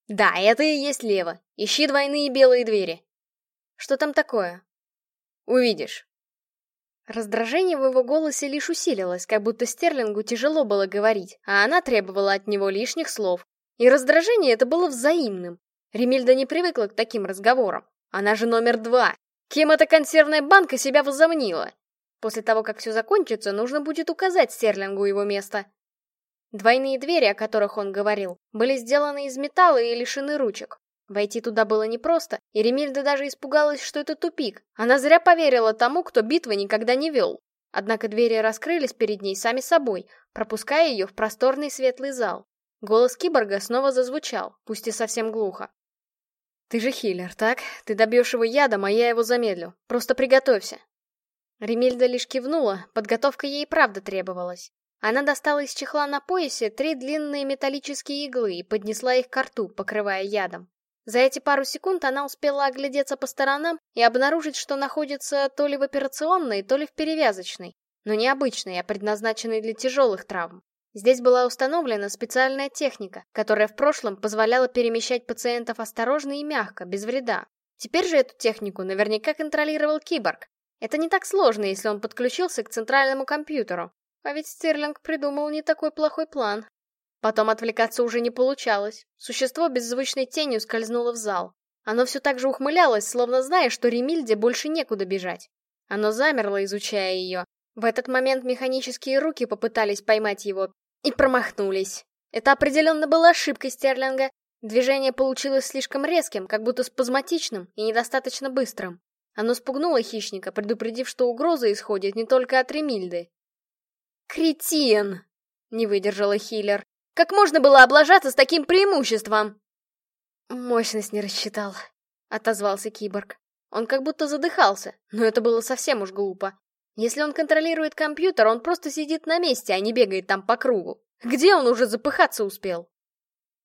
«Да, это и есть лево. Ищи двойные белые двери». «Что там такое?» «Увидишь». Раздражение в его голосе лишь усилилось, как будто Стерлингу тяжело было говорить, а она требовала от него лишних слов. И раздражение это было взаимным. Ремильда не привыкла к таким разговорам. Она же номер два, Кем эта консервная банка себя возомнила? После того, как все закончится, нужно будет указать Стерлингу его место. Двойные двери, о которых он говорил, были сделаны из металла и лишены ручек. Войти туда было непросто, и Ремильда даже испугалась, что это тупик. Она зря поверила тому, кто битвы никогда не вел. Однако двери раскрылись перед ней сами собой, пропуская ее в просторный светлый зал. Голос киборга снова зазвучал, пусть и совсем глухо. Ты же хиллер, так? Ты добьешь его ядом, а я его замедлю. Просто приготовься. Ремильда лишь кивнула, подготовка ей правда требовалась. Она достала из чехла на поясе три длинные металлические иглы и поднесла их к рту, покрывая ядом. За эти пару секунд она успела оглядеться по сторонам и обнаружить, что находится то ли в операционной, то ли в перевязочной, но не обычной, а предназначенной для тяжелых травм. Здесь была установлена специальная техника, которая в прошлом позволяла перемещать пациентов осторожно и мягко, без вреда. Теперь же эту технику наверняка контролировал киборг. Это не так сложно, если он подключился к центральному компьютеру. А ведь Стерлинг придумал не такой плохой план. Потом отвлекаться уже не получалось. Существо беззвучной тенью скользнуло в зал. Оно все так же ухмылялось, словно зная, что Ремильде больше некуда бежать. Оно замерло, изучая ее. В этот момент механические руки попытались поймать его и промахнулись. Это определенно была ошибкой Стерлинга. Движение получилось слишком резким, как будто спазматичным и недостаточно быстрым. Оно спугнуло хищника, предупредив, что угроза исходит не только от Ремильды. «Кретин!» — не выдержала Хиллер. Как можно было облажаться с таким преимуществом?» «Мощность не рассчитал», — отозвался киборг. Он как будто задыхался, но это было совсем уж глупо. Если он контролирует компьютер, он просто сидит на месте, а не бегает там по кругу. Где он уже запыхаться успел?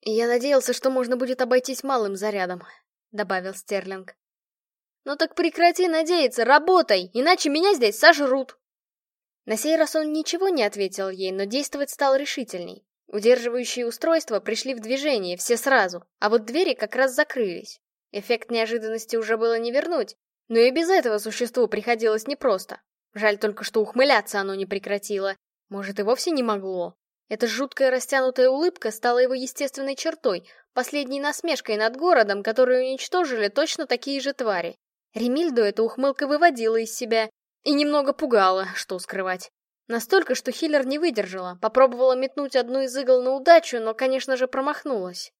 «Я надеялся, что можно будет обойтись малым зарядом», — добавил Стерлинг. «Ну так прекрати надеяться, работай, иначе меня здесь сожрут!» На сей раз он ничего не ответил ей, но действовать стал решительней. Удерживающие устройства пришли в движение, все сразу, а вот двери как раз закрылись. Эффект неожиданности уже было не вернуть, но и без этого существу приходилось непросто. Жаль только, что ухмыляться оно не прекратило. Может, и вовсе не могло. Эта жуткая растянутая улыбка стала его естественной чертой, последней насмешкой над городом, который уничтожили точно такие же твари. Ремильду эта ухмылка выводила из себя и немного пугала, что скрывать. Настолько, что Хиллер не выдержала, попробовала метнуть одну из игл на удачу, но, конечно же, промахнулась.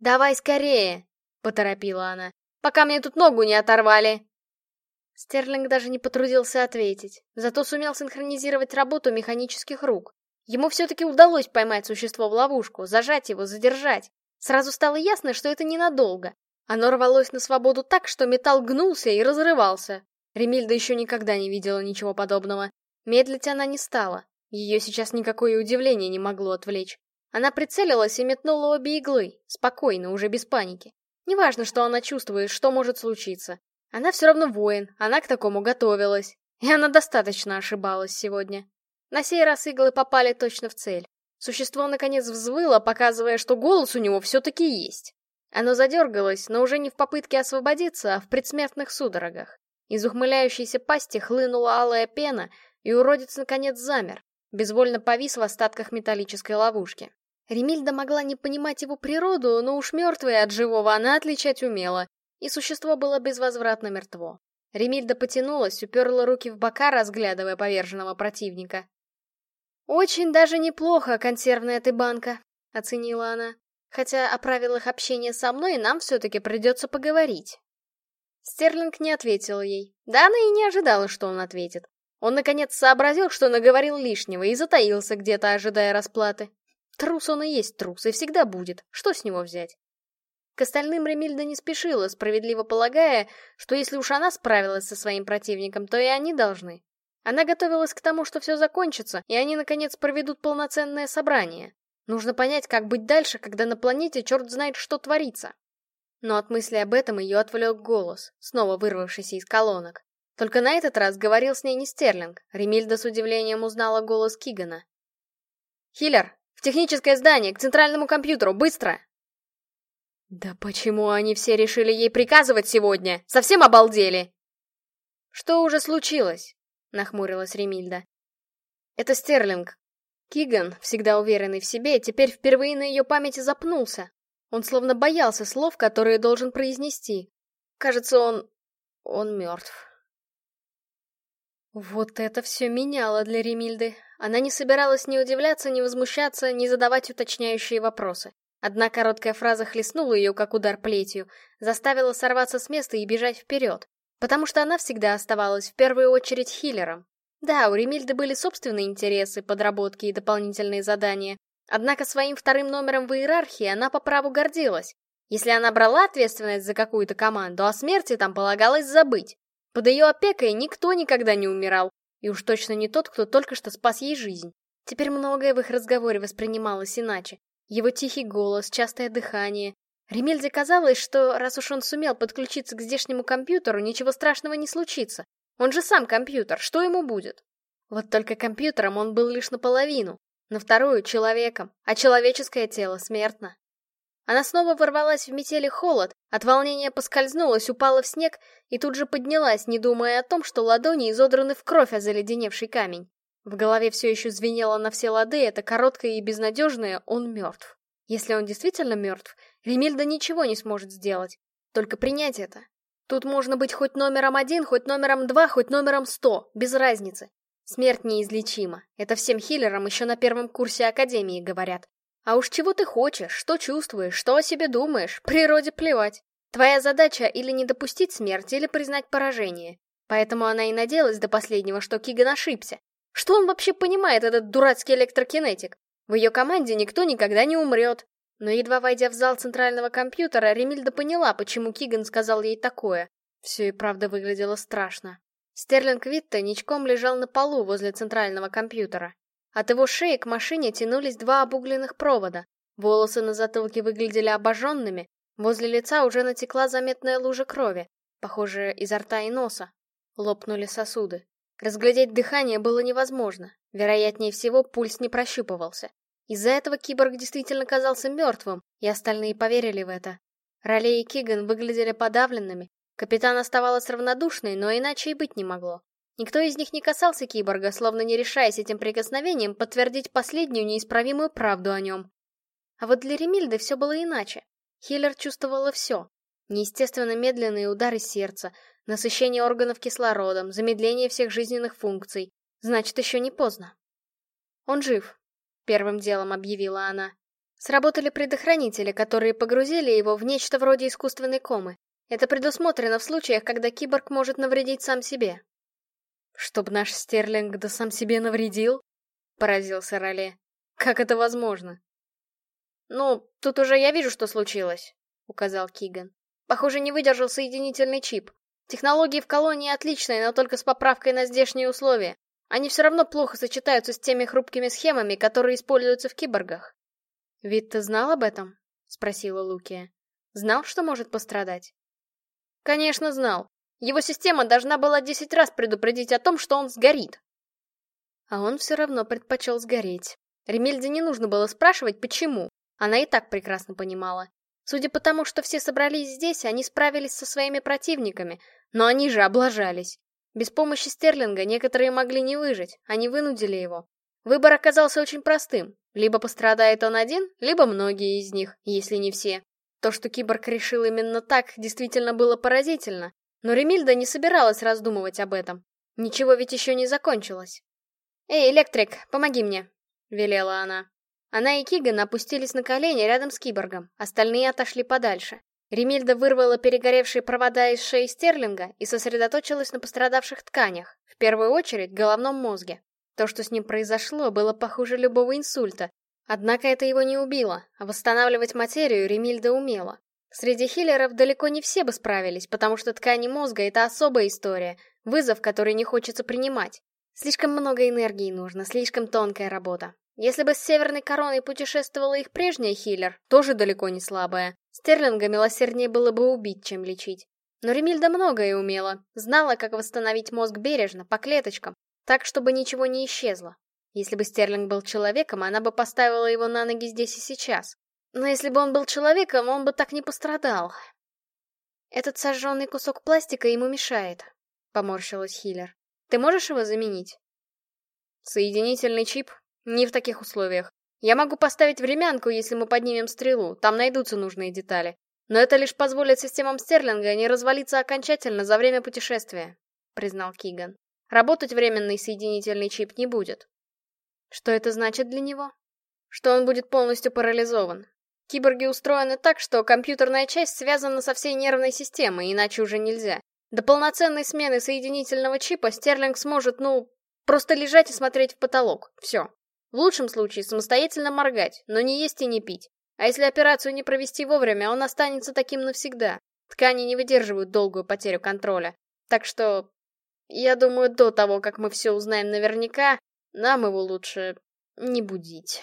«Давай скорее!» — поторопила она. «Пока мне тут ногу не оторвали!» Стерлинг даже не потрудился ответить, зато сумел синхронизировать работу механических рук. Ему все-таки удалось поймать существо в ловушку, зажать его, задержать. Сразу стало ясно, что это ненадолго. Оно рвалось на свободу так, что металл гнулся и разрывался. Ремильда еще никогда не видела ничего подобного. Медлить она не стала. Ее сейчас никакое удивление не могло отвлечь. Она прицелилась и метнула обе иглы, спокойно, уже без паники. Неважно, что она чувствует, что может случиться. Она все равно воин, она к такому готовилась. И она достаточно ошибалась сегодня. На сей раз иглы попали точно в цель. Существо наконец взвыло, показывая, что голос у него все-таки есть. Оно задергалось, но уже не в попытке освободиться, а в предсмертных судорогах. Из ухмыляющейся пасти хлынула алая пена, и уродец наконец замер, безвольно повис в остатках металлической ловушки. Ремильда могла не понимать его природу, но уж мертвое от живого она отличать умела, и существо было безвозвратно мертво. Ремильда потянулась, уперла руки в бока, разглядывая поверженного противника. «Очень даже неплохо, консервная ты банка», — оценила она. «Хотя о правилах общения со мной нам все-таки придется поговорить». Стерлинг не ответил ей. Да она и не ожидала, что он ответит. Он наконец сообразил, что наговорил лишнего, и затаился где-то, ожидая расплаты. Трус он и есть трус, и всегда будет. Что с него взять? К остальным Ремильда не спешила, справедливо полагая, что если уж она справилась со своим противником, то и они должны. Она готовилась к тому, что все закончится, и они, наконец, проведут полноценное собрание. Нужно понять, как быть дальше, когда на планете черт знает, что творится. Но от мысли об этом ее отвлек голос, снова вырвавшийся из колонок. Только на этот раз говорил с ней не Стерлинг. Ремильда с удивлением узнала голос Кигана. «Хиллер, в техническое здание, к центральному компьютеру, быстро!» «Да почему они все решили ей приказывать сегодня? Совсем обалдели!» «Что уже случилось?» — нахмурилась Ремильда. «Это Стерлинг. Киган, всегда уверенный в себе, теперь впервые на ее памяти запнулся. Он словно боялся слов, которые должен произнести. Кажется, он... он мертв». Вот это все меняло для Ремильды. Она не собиралась ни удивляться, ни возмущаться, ни задавать уточняющие вопросы. Одна короткая фраза хлестнула ее, как удар плетью, заставила сорваться с места и бежать вперед. Потому что она всегда оставалась в первую очередь хиллером. Да, у Ремильды были собственные интересы, подработки и дополнительные задания. Однако своим вторым номером в иерархии она по праву гордилась. Если она брала ответственность за какую-то команду, о смерти там полагалось забыть. Под ее опекой никто никогда не умирал, и уж точно не тот, кто только что спас ей жизнь. Теперь многое в их разговоре воспринималось иначе. Его тихий голос, частое дыхание. Ремельде казалось, что раз уж он сумел подключиться к здешнему компьютеру, ничего страшного не случится. Он же сам компьютер, что ему будет? Вот только компьютером он был лишь наполовину, на вторую — человеком, а человеческое тело смертно. Она снова ворвалась в метели холод, от волнения поскользнулась, упала в снег и тут же поднялась, не думая о том, что ладони изодраны в кровь о заледеневший камень. В голове все еще звенело на все лады это короткое и безнадежное «он мертв». Если он действительно мертв, Ремильда ничего не сможет сделать. Только принять это. Тут можно быть хоть номером один, хоть номером два, хоть номером сто, без разницы. Смерть неизлечима. Это всем хиллерам еще на первом курсе Академии говорят. А уж чего ты хочешь, что чувствуешь, что о себе думаешь, природе плевать. Твоя задача или не допустить смерти, или признать поражение. Поэтому она и надеялась до последнего, что Киган ошибся. Что он вообще понимает, этот дурацкий электрокинетик? В ее команде никто никогда не умрет. Но едва войдя в зал центрального компьютера, Ремильда поняла, почему Киган сказал ей такое. Все и правда выглядело страшно. Стерлинг Витта ничком лежал на полу возле центрального компьютера. От его шеи к машине тянулись два обугленных провода. Волосы на затылке выглядели обожженными, возле лица уже натекла заметная лужа крови, похоже, изо рта и носа. Лопнули сосуды. Разглядеть дыхание было невозможно. Вероятнее всего, пульс не прощупывался. Из-за этого киборг действительно казался мертвым, и остальные поверили в это. Ролей и Киган выглядели подавленными. Капитан оставалась равнодушной, но иначе и быть не могло. Никто из них не касался киборга, словно не решаясь этим прикосновением подтвердить последнюю неисправимую правду о нем. А вот для Ремильды все было иначе. Хиллер чувствовала все. Неестественно медленные удары сердца, насыщение органов кислородом, замедление всех жизненных функций. Значит, еще не поздно. Он жив, первым делом объявила она. Сработали предохранители, которые погрузили его в нечто вроде искусственной комы. Это предусмотрено в случаях, когда киборг может навредить сам себе. «Чтоб наш Стерлинг да сам себе навредил?» — поразился Роле. «Как это возможно?» «Ну, тут уже я вижу, что случилось», — указал Киган. «Похоже, не выдержал соединительный чип. Технологии в колонии отличные, но только с поправкой на здешние условия. Они все равно плохо сочетаются с теми хрупкими схемами, которые используются в киборгах. «Вид ты знал об этом?» — спросила Лукия. «Знал, что может пострадать?» «Конечно знал. Его система должна была десять раз предупредить о том, что он сгорит». А он все равно предпочел сгореть. Ремельде не нужно было спрашивать, почему. Она и так прекрасно понимала. Судя по тому, что все собрались здесь, они справились со своими противниками, но они же облажались. Без помощи Стерлинга некоторые могли не выжить, они вынудили его. Выбор оказался очень простым. Либо пострадает он один, либо многие из них, если не все. То, что киборг решил именно так, действительно было поразительно. Но Ремильда не собиралась раздумывать об этом. Ничего ведь еще не закончилось. «Эй, электрик, помоги мне!» — велела она. Она и Киган опустились на колени рядом с киборгом, остальные отошли подальше. Ремильда вырвала перегоревшие провода из шеи Стерлинга и сосредоточилась на пострадавших тканях, в первую очередь головном мозге. То, что с ним произошло, было похуже любого инсульта. Однако это его не убило, а восстанавливать материю Ремильда умела. Среди хиллеров далеко не все бы справились, потому что ткани мозга — это особая история, вызов, который не хочется принимать. Слишком много энергии нужно, слишком тонкая работа. Если бы с Северной Короной путешествовала их прежняя хиллер, тоже далеко не слабая, Стерлинга милосерднее было бы убить, чем лечить. Но Ремильда многое умела, знала, как восстановить мозг бережно, по клеточкам, так, чтобы ничего не исчезло. Если бы Стерлинг был человеком, она бы поставила его на ноги здесь и сейчас. Но если бы он был человеком, он бы так не пострадал. Этот сожженный кусок пластика ему мешает, поморщилась Хиллер. Ты можешь его заменить? Соединительный чип не в таких условиях. Я могу поставить времянку, если мы поднимем стрелу, там найдутся нужные детали. Но это лишь позволит системам Стерлинга не развалиться окончательно за время путешествия, признал Киган. Работать временный соединительный чип не будет. Что это значит для него? Что он будет полностью парализован. Киборги устроены так, что компьютерная часть связана со всей нервной системой, иначе уже нельзя. До полноценной смены соединительного чипа Стерлинг сможет, ну, просто лежать и смотреть в потолок. Все. В лучшем случае самостоятельно моргать, но не есть и не пить. А если операцию не провести вовремя, он останется таким навсегда. Ткани не выдерживают долгую потерю контроля. Так что, я думаю, до того, как мы все узнаем наверняка, нам его лучше не будить.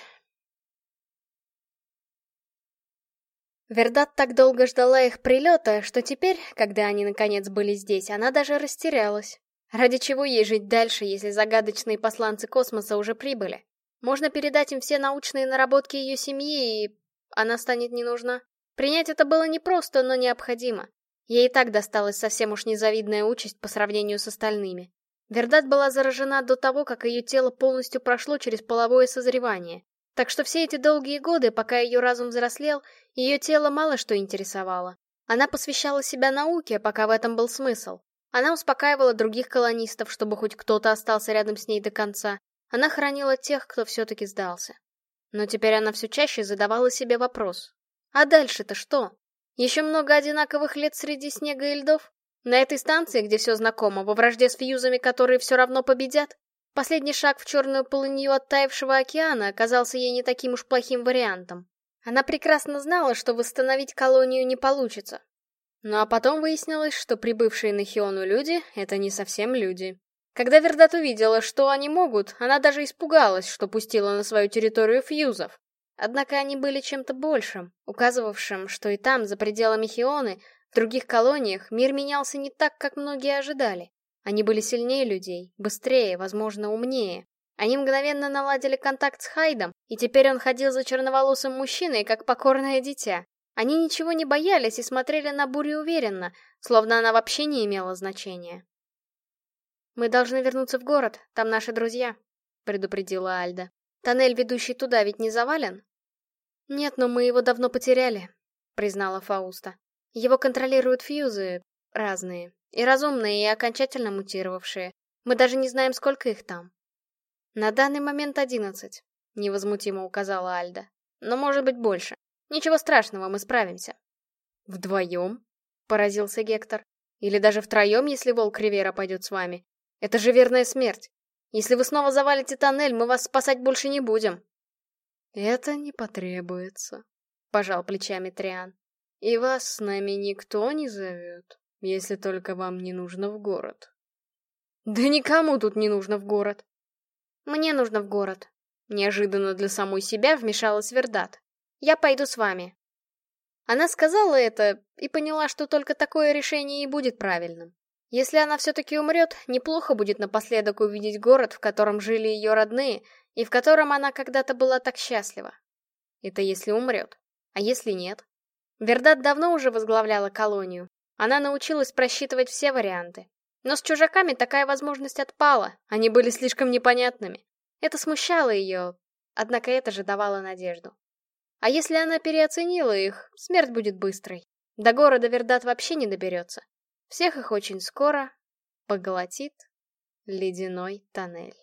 Вердат так долго ждала их прилета, что теперь, когда они наконец были здесь, она даже растерялась. Ради чего ей жить дальше, если загадочные посланцы космоса уже прибыли? Можно передать им все научные наработки ее семьи, и она станет не нужна. Принять это было непросто, но необходимо. Ей и так досталась совсем уж незавидная участь по сравнению с остальными. Вердат была заражена до того, как ее тело полностью прошло через половое созревание. Так что все эти долгие годы, пока ее разум взрослел, ее тело мало что интересовало. Она посвящала себя науке, пока в этом был смысл. Она успокаивала других колонистов, чтобы хоть кто-то остался рядом с ней до конца. Она хранила тех, кто все-таки сдался. Но теперь она все чаще задавала себе вопрос. А дальше-то что? Еще много одинаковых лет среди снега и льдов? На этой станции, где все знакомо, во вражде с фьюзами, которые все равно победят? Последний шаг в черную полынью оттаившего океана оказался ей не таким уж плохим вариантом. Она прекрасно знала, что восстановить колонию не получится. Ну а потом выяснилось, что прибывшие на Хиону люди — это не совсем люди. Когда Вердат увидела, что они могут, она даже испугалась, что пустила на свою территорию фьюзов. Однако они были чем-то большим, указывавшим, что и там, за пределами Хионы, в других колониях, мир менялся не так, как многие ожидали. Они были сильнее людей, быстрее, возможно, умнее. Они мгновенно наладили контакт с Хайдом, и теперь он ходил за черноволосым мужчиной, как покорное дитя. Они ничего не боялись и смотрели на бурю уверенно, словно она вообще не имела значения. «Мы должны вернуться в город, там наши друзья», — предупредила Альда. «Тоннель, ведущий туда, ведь не завален?» «Нет, но мы его давно потеряли», — признала Фауста. «Его контролируют фьюзы разные, и разумные, и окончательно мутировавшие. Мы даже не знаем, сколько их там». «На данный момент одиннадцать», — невозмутимо указала Альда. «Но может быть больше. Ничего страшного, мы справимся». «Вдвоем?» — поразился Гектор. «Или даже втроем, если волк Ривера пойдет с вами. Это же верная смерть. Если вы снова завалите тоннель, мы вас спасать больше не будем. Это не потребуется, пожал плечами Триан. И вас с нами никто не зовет, если только вам не нужно в город. Да никому тут не нужно в город. Мне нужно в город. Неожиданно для самой себя вмешалась Вердат. Я пойду с вами. Она сказала это и поняла, что только такое решение и будет правильным. Если она все-таки умрет, неплохо будет напоследок увидеть город, в котором жили ее родные, и в котором она когда-то была так счастлива. Это если умрет. А если нет? Вердат давно уже возглавляла колонию. Она научилась просчитывать все варианты. Но с чужаками такая возможность отпала, они были слишком непонятными. Это смущало ее, однако это же давало надежду. А если она переоценила их, смерть будет быстрой. До города Вердат вообще не доберется. Всех их очень скоро поглотит ледяной тоннель.